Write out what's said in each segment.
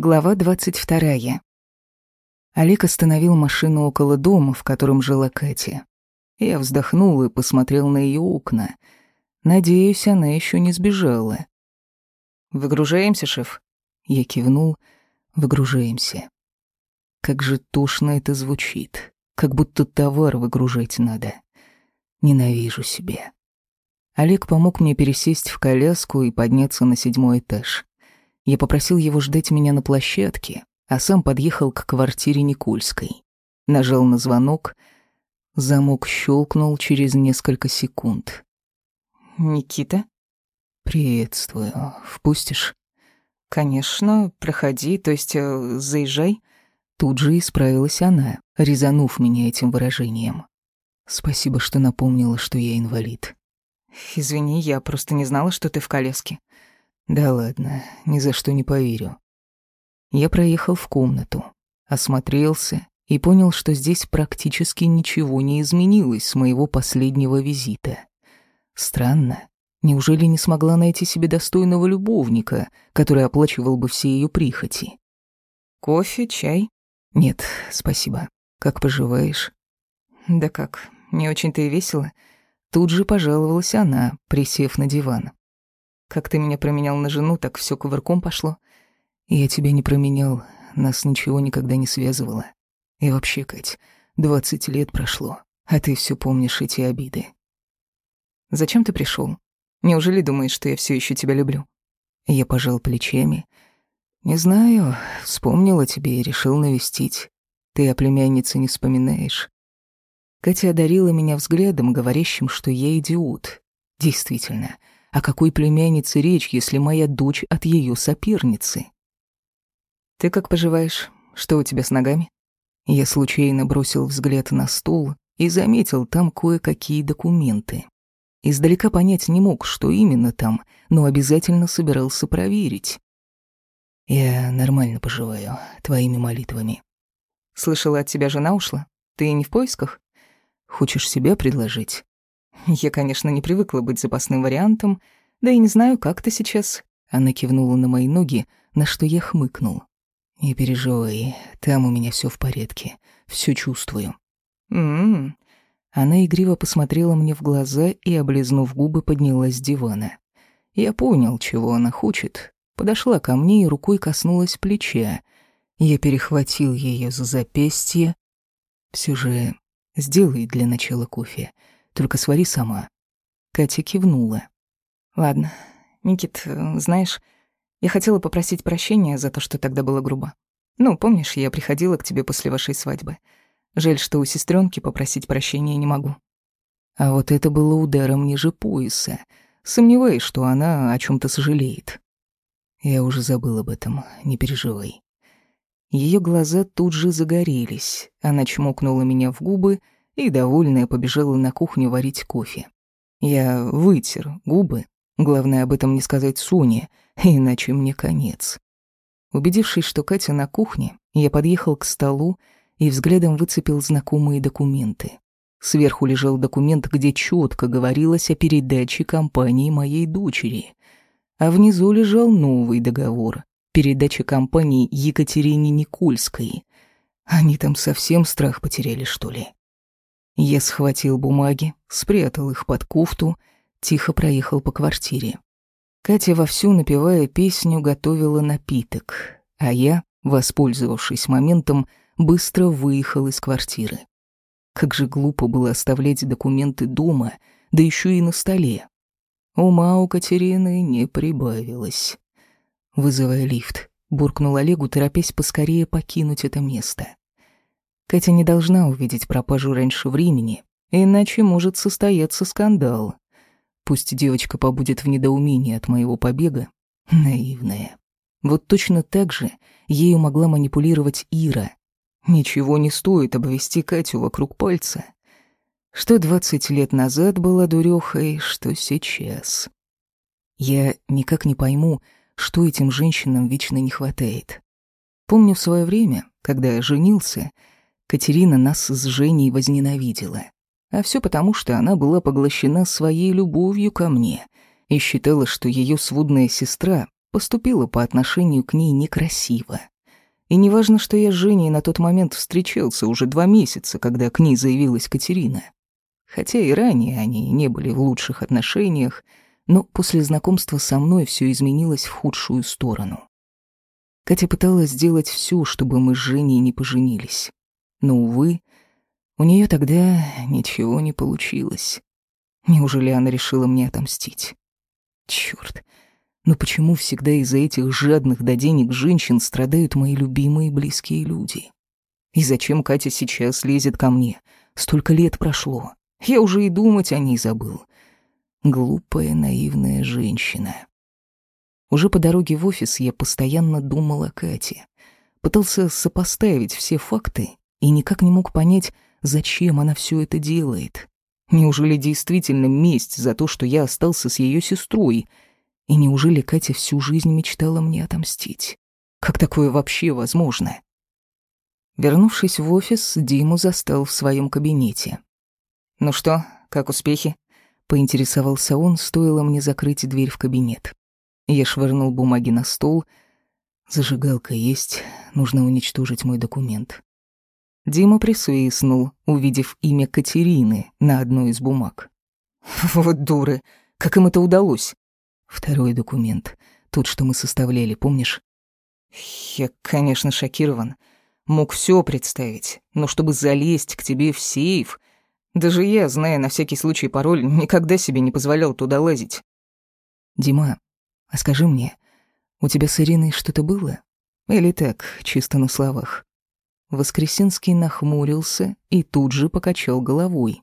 Глава двадцать вторая. Олег остановил машину около дома, в котором жила Катя. Я вздохнул и посмотрел на ее окна. Надеюсь, она еще не сбежала. «Выгружаемся, шеф?» Я кивнул. «Выгружаемся». Как же тошно это звучит. Как будто товар выгружать надо. Ненавижу себя. Олег помог мне пересесть в коляску и подняться на седьмой этаж. Я попросил его ждать меня на площадке, а сам подъехал к квартире Никольской. Нажал на звонок. Замок щелкнул через несколько секунд. «Никита?» «Приветствую. Впустишь?» «Конечно, проходи, то есть э, заезжай». Тут же исправилась она, резанув меня этим выражением. «Спасибо, что напомнила, что я инвалид». «Извини, я просто не знала, что ты в коляске». Да ладно, ни за что не поверю. Я проехал в комнату, осмотрелся и понял, что здесь практически ничего не изменилось с моего последнего визита. Странно. Неужели не смогла найти себе достойного любовника, который оплачивал бы все ее прихоти? Кофе, чай? Нет, спасибо. Как поживаешь? Да как, не очень-то и весело. Тут же пожаловалась она, присев на диван. Как ты меня променял на жену, так все кувырком пошло. Я тебя не променял, нас ничего никогда не связывало. И вообще, Кать, двадцать лет прошло, а ты все помнишь эти обиды. Зачем ты пришел? Неужели думаешь, что я все еще тебя люблю? Я пожал плечами. Не знаю, вспомнила тебе и решил навестить. Ты о племяннице не вспоминаешь. Катя одарила меня взглядом, говорящим, что я идиот. Действительно, о какой племяннице речь, если моя дочь от ее соперницы? Ты как поживаешь? Что у тебя с ногами? Я случайно бросил взгляд на стол и заметил там кое-какие документы. Издалека понять не мог, что именно там, но обязательно собирался проверить. Я нормально поживаю, твоими молитвами. Слышала, от тебя жена ушла? Ты не в поисках? Хочешь себя предложить? Я, конечно, не привыкла быть запасным вариантом, да и не знаю, как ты сейчас. Она кивнула на мои ноги, на что я хмыкнул. Не переживай, там у меня все в порядке, все чувствую. М-м. Она игриво посмотрела мне в глаза и, облизнув губы, поднялась с дивана. Я понял, чего она хочет. Подошла ко мне и рукой коснулась плеча. Я перехватил ее за запястье. Все же сделай для начала кофе. Только свари сама». Катя кивнула. «Ладно. Никит, знаешь, я хотела попросить прощения за то, что тогда было грубо. Ну, помнишь, я приходила к тебе после вашей свадьбы. Жаль, что у сестренки попросить прощения не могу». А вот это было ударом ниже пояса. Сомневаюсь, что она о чем то сожалеет. Я уже забыл об этом, не переживай. Ее глаза тут же загорелись. Она чмокнула меня в губы и, довольная, побежала на кухню варить кофе. Я вытер губы, главное об этом не сказать Соне, иначе мне конец. Убедившись, что Катя на кухне, я подъехал к столу и взглядом выцепил знакомые документы. Сверху лежал документ, где четко говорилось о передаче компании моей дочери. А внизу лежал новый договор — передача компании Екатерине Никольской. Они там совсем страх потеряли, что ли? Я схватил бумаги, спрятал их под кофту, тихо проехал по квартире. Катя вовсю, напевая песню, готовила напиток, а я, воспользовавшись моментом, быстро выехал из квартиры. Как же глупо было оставлять документы дома, да еще и на столе. Ума у Катерины не прибавилось. Вызывая лифт, буркнул Олегу, торопясь поскорее покинуть это место. Катя не должна увидеть пропажу раньше времени, иначе может состояться скандал. Пусть девочка побудет в недоумении от моего побега. Наивная. Вот точно так же ею могла манипулировать Ира. Ничего не стоит обвести Катю вокруг пальца. Что двадцать лет назад была дурёхой, что сейчас. Я никак не пойму, что этим женщинам вечно не хватает. Помню в свое время, когда я женился — Катерина нас с Женей возненавидела. А все потому, что она была поглощена своей любовью ко мне и считала, что ее сводная сестра поступила по отношению к ней некрасиво. И неважно, что я с Женей на тот момент встречался уже два месяца, когда к ней заявилась Катерина. Хотя и ранее они не были в лучших отношениях, но после знакомства со мной все изменилось в худшую сторону. Катя пыталась сделать все, чтобы мы с Женей не поженились. Но, увы, у нее тогда ничего не получилось. Неужели она решила мне отомстить? Черт, но почему всегда из-за этих жадных до денег женщин страдают мои любимые близкие люди? И зачем Катя сейчас лезет ко мне? Столько лет прошло. Я уже и думать о ней забыл. Глупая, наивная женщина. Уже по дороге в офис я постоянно думал о Кате. Пытался сопоставить все факты и никак не мог понять, зачем она все это делает. Неужели действительно месть за то, что я остался с ее сестрой? И неужели Катя всю жизнь мечтала мне отомстить? Как такое вообще возможно? Вернувшись в офис, Диму застал в своем кабинете. «Ну что, как успехи?» Поинтересовался он, стоило мне закрыть дверь в кабинет. Я швырнул бумаги на стол. Зажигалка есть, нужно уничтожить мой документ. Дима присвистнул, увидев имя Катерины на одной из бумаг. «Вот дуры! Как им это удалось?» Второй документ, тот, что мы составляли, помнишь? Я, конечно, шокирован. Мог все представить, но чтобы залезть к тебе в сейф, даже я, зная на всякий случай пароль, никогда себе не позволял туда лазить. Дима, а скажи мне, у тебя с Ириной что-то было? Или так, чисто на словах? Воскресенский нахмурился и тут же покачал головой.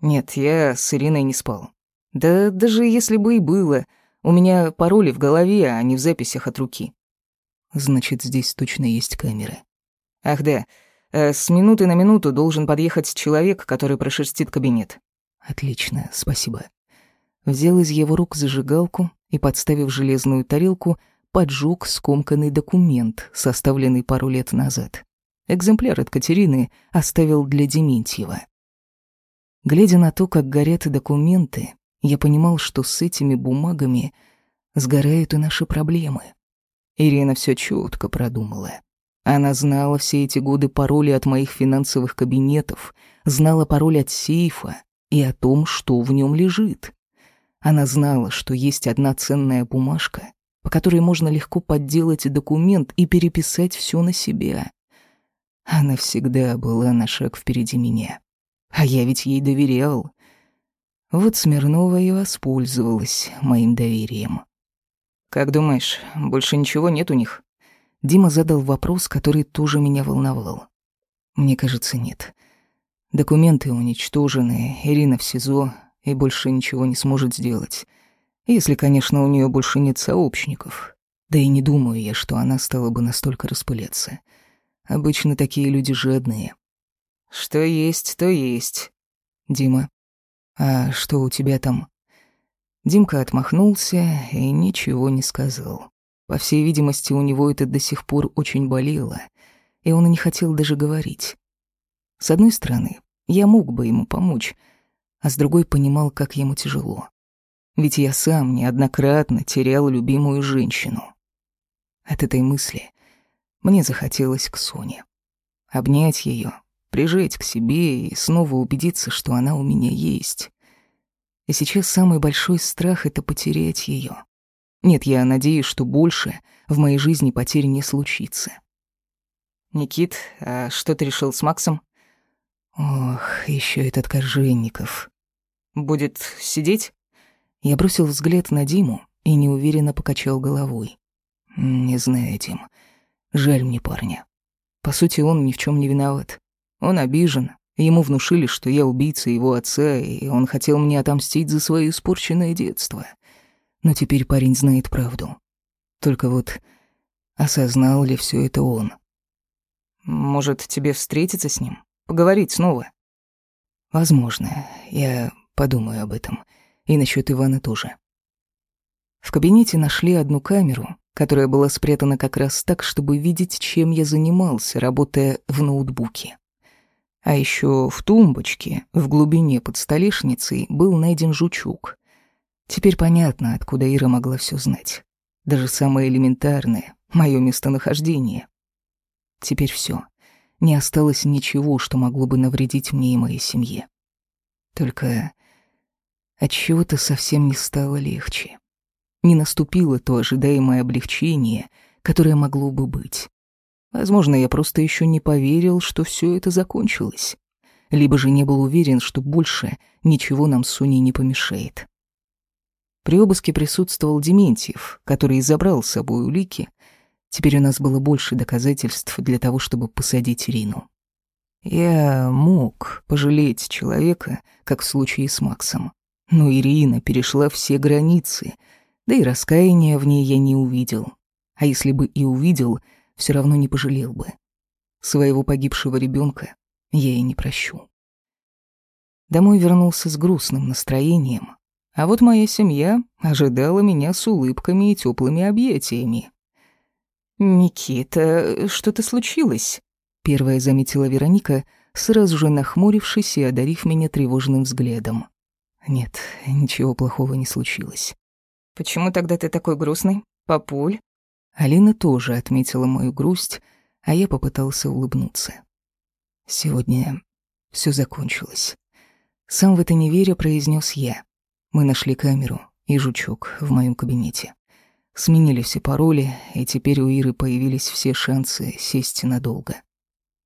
Нет, я с Ириной не спал. Да даже если бы и было, у меня пароли в голове, а не в записях от руки. Значит, здесь точно есть камеры. Ах да, Э, с минуты на минуту должен подъехать человек, который прошерстит кабинет. Отлично, спасибо. Взял из его рук зажигалку и, подставив железную тарелку, поджег скомканный документ, составленный пару лет назад. Экземпляр от Катерины оставил для Дементьева. Глядя на то, как горят документы, я понимал, что с этими бумагами сгорают и наши проблемы. Ирина все четко продумала. Она знала все эти годы пароли от моих финансовых кабинетов, знала пароль от сейфа и о том, что в нем лежит. Она знала, что есть одна ценная бумажка, по которой можно легко подделать документ и переписать все на себя. Она всегда была на шаг впереди меня. А я ведь ей доверял. Вот Смирнова и воспользовалась моим доверием. «Как думаешь, больше ничего нет у них?» Дима задал вопрос, который тоже меня волновал. Мне кажется, нет. Документы уничтожены, Ирина в СИЗО и больше ничего не сможет сделать. Если, конечно, у нее больше нет сообщников. Да и не думаю я, что она стала бы настолько распыляться. Обычно такие люди жадные. Что есть, то есть. Дима, а что у тебя там? Димка отмахнулся и ничего не сказал. По всей видимости, у него это до сих пор очень болело, и он и не хотел даже говорить. С одной стороны, я мог бы ему помочь, а с другой понимал, как ему тяжело. Ведь я сам неоднократно терял любимую женщину. От этой мысли мне захотелось к Соне. Обнять ее, прижать к себе и снова убедиться, что она у меня есть. И сейчас самый большой страх — это потерять ее. Нет, я надеюсь, что больше в моей жизни потерь не случится. Никит, а что ты решил с Максом? Ох, еще этот Корженников. Будет сидеть? Я бросил взгляд на Диму и неуверенно покачал головой. Не знаю, Дим. Жаль мне парня. По сути, он ни в чем не виноват. Он обижен. Ему внушили, что я убийца его отца, и он хотел мне отомстить за свое испорченное детство. Но теперь парень знает правду. Только вот осознал ли все это он? Может, тебе встретиться с ним? Поговорить снова? Возможно. Я подумаю об этом. И насчет Ивана тоже. В кабинете нашли одну камеру, которая была спрятана как раз так, чтобы видеть, чем я занимался, работая в ноутбуке. А еще в тумбочке, в глубине под столешницей, был найден жучок. Теперь понятно, откуда Ира могла все знать. даже самое элементарное, мое местонахождение. Теперь все. Не осталось ничего, что могло бы навредить мне и моей семье. Только от чего-то совсем не стало легче. Не наступило то ожидаемое облегчение, которое могло бы быть. Возможно, я просто еще не поверил, что все это закончилось. Либо же не был уверен, что больше ничего нам с Соней не помешает. При обыске присутствовал Дементьев, который забрал с собой улики. Теперь у нас было больше доказательств для того, чтобы посадить Ирину. Я мог пожалеть человека, как в случае с Максом. Но Ирина перешла все границы, да и раскаяния в ней я не увидел. А если бы и увидел, все равно не пожалел бы. Своего погибшего ребенка я ей не прощу. Домой вернулся с грустным настроением, а вот моя семья ожидала меня с улыбками и теплыми объятиями. «Никита, что-то случилось?» Первая заметила Вероника, сразу же нахмурившись и одарив меня тревожным взглядом. Нет, ничего плохого не случилось. «Почему тогда ты такой грустный? Папуль?» Алина тоже отметила мою грусть, а я попытался улыбнуться. Сегодня все закончилось. Сам в это не веря произнес я. Мы нашли камеру и жучок в моем кабинете. Сменили все пароли, и теперь у Иры появились все шансы сесть надолго.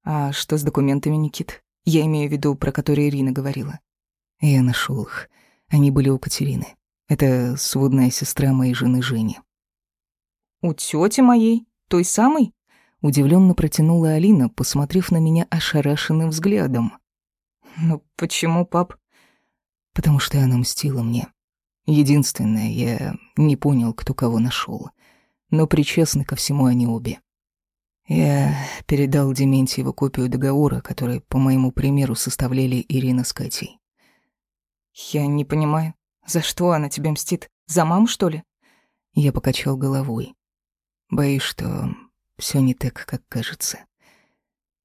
«А что с документами, Никит? Я имею в виду, про которые Ирина говорила». Я нашел их. Они были у Катерины. Это сводная сестра моей жены Жени. «У тети моей? Той самой?» Удивленно протянула Алина, посмотрев на меня ошарашенным взглядом. «Ну почему, пап?» «Потому что она мстила мне. Единственное, я не понял, кто кого нашел, но причастны ко всему они обе. Я передал Дементьеву копию договора, который, по моему примеру, составляли Ирина с Катей. «Я не понимаю, за что она тебе мстит? За маму, что ли?» Я покачал головой. Боюсь, что все не так, как кажется.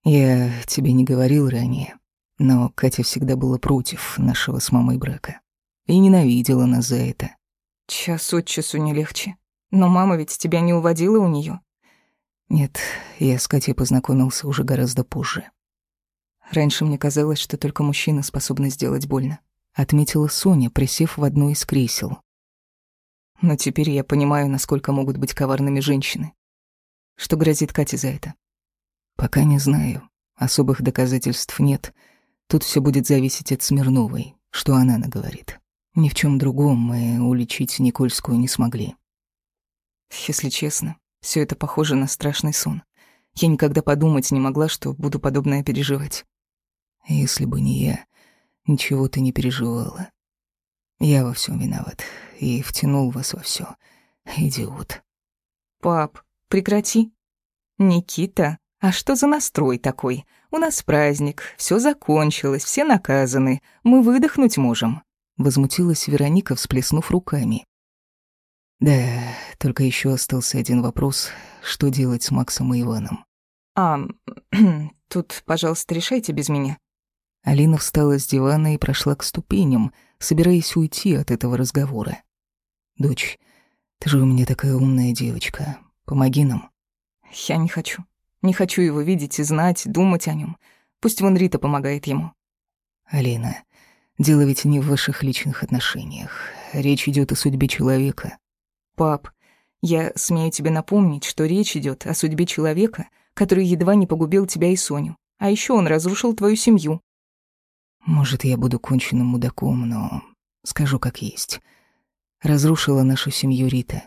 Я тебе не говорил ранее, но Катя всегда была против нашего с мамой брака и ненавидела нас за это. Час от часу не легче. Но мама ведь тебя не уводила у нее. Нет, я с Катей познакомился уже гораздо позже. Раньше мне казалось, что только мужчины способны сделать больно. Отметила Соня, присев в одно из кресел. Но теперь я понимаю, насколько могут быть коварными женщины. Что грозит Кате за это? Пока не знаю. Особых доказательств нет. Тут все будет зависеть от Смирновой, что она наговорит. Ни в чем другом мы уличить Никольскую не смогли. Если честно, все это похоже на страшный сон. Я никогда подумать не могла, что буду подобное переживать. Если бы не я, ничего ты не переживала. Я во всем виноват и втянул вас во все. Идиот. Пап, прекрати. Никита, а что за настрой такой? У нас праздник, все закончилось, все наказаны, мы выдохнуть можем. Возмутилась Вероника, всплеснув руками. Да, только еще остался один вопрос, что делать с Максом и Иваном. А, тут, пожалуйста, решайте без меня. Алина встала с дивана и прошла к ступеням, собираясь уйти от этого разговора. «Дочь, ты же у меня такая умная девочка. Помоги нам». «Я не хочу. Не хочу его видеть и знать, думать о нем. Пусть вон Рита помогает ему». «Алина, дело ведь не в ваших личных отношениях. Речь идет о судьбе человека. «Пап, я смею тебе напомнить, что речь идет о судьбе человека, который едва не погубил тебя и Соню. А еще он разрушил твою семью». «Может, я буду конченным мудаком, но скажу как есть. Разрушила нашу семью Рита.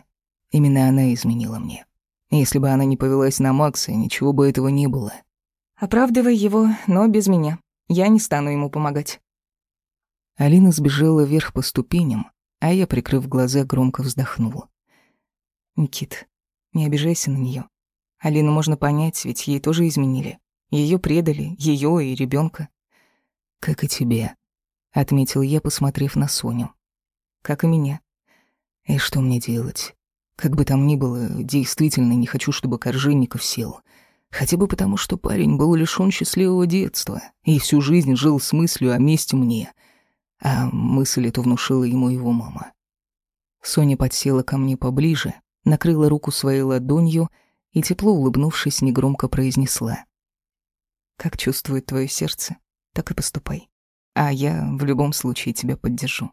Именно она изменила мне. Если бы она не повелась на Макса, ничего бы этого не было». «Оправдывай его, но без меня. Я не стану ему помогать». Алина сбежала вверх по ступеням, а я, прикрыв глаза, громко вздохнула. Никит, не обижайся на нее. Алину можно понять, ведь ей тоже изменили. Ее предали, ее и ребенка. Как и тебе, отметил я, посмотрев на Соню. Как и меня. И что мне делать? Как бы там ни было, действительно не хочу, чтобы Коржинников сел. Хотя бы потому, что парень был лишён счастливого детства и всю жизнь жил с мыслью о месте мне. А мысль эту внушила ему его мама. Соня подсела ко мне поближе, накрыла руку своей ладонью и, тепло улыбнувшись, негромко произнесла. «Как чувствует твое сердце, так и поступай. А я в любом случае тебя поддержу».